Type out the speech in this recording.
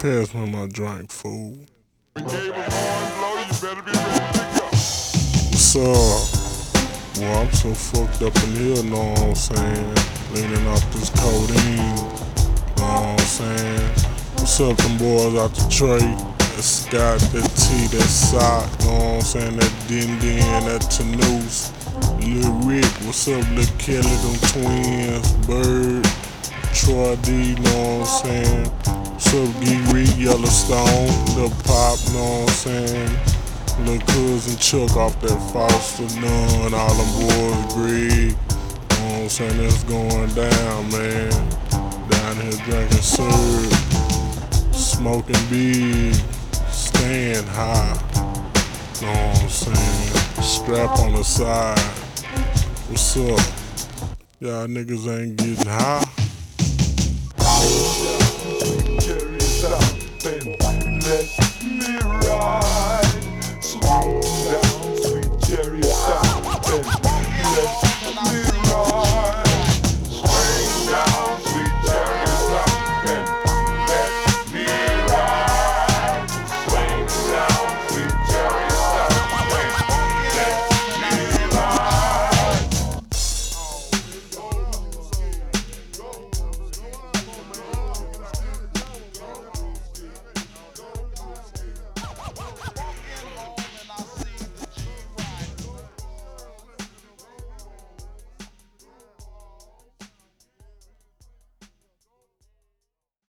Pass me my drink, fool. What's up? Well, I'm so fucked up in here, know what I'm saying? Leaning off this codeine, know what I'm saying? What's up, them boys out the tray? That Scott, that T, that Sock, know what I'm saying? That Din Din, that Tanous, Lil Rick, what's up, Lil Kelly, them twins, Bird, Troy D, know what I'm saying? G Yellowstone, Lil Pop, know what I'm saying? Lil cousin Chuck off that Foster None, all them boys, Greg, know what I'm saying? That's going down, man. Down here drinking syrup, smoking big staying high. Know what I'm saying? Strap on the side. What's up? Y'all niggas ain't getting high.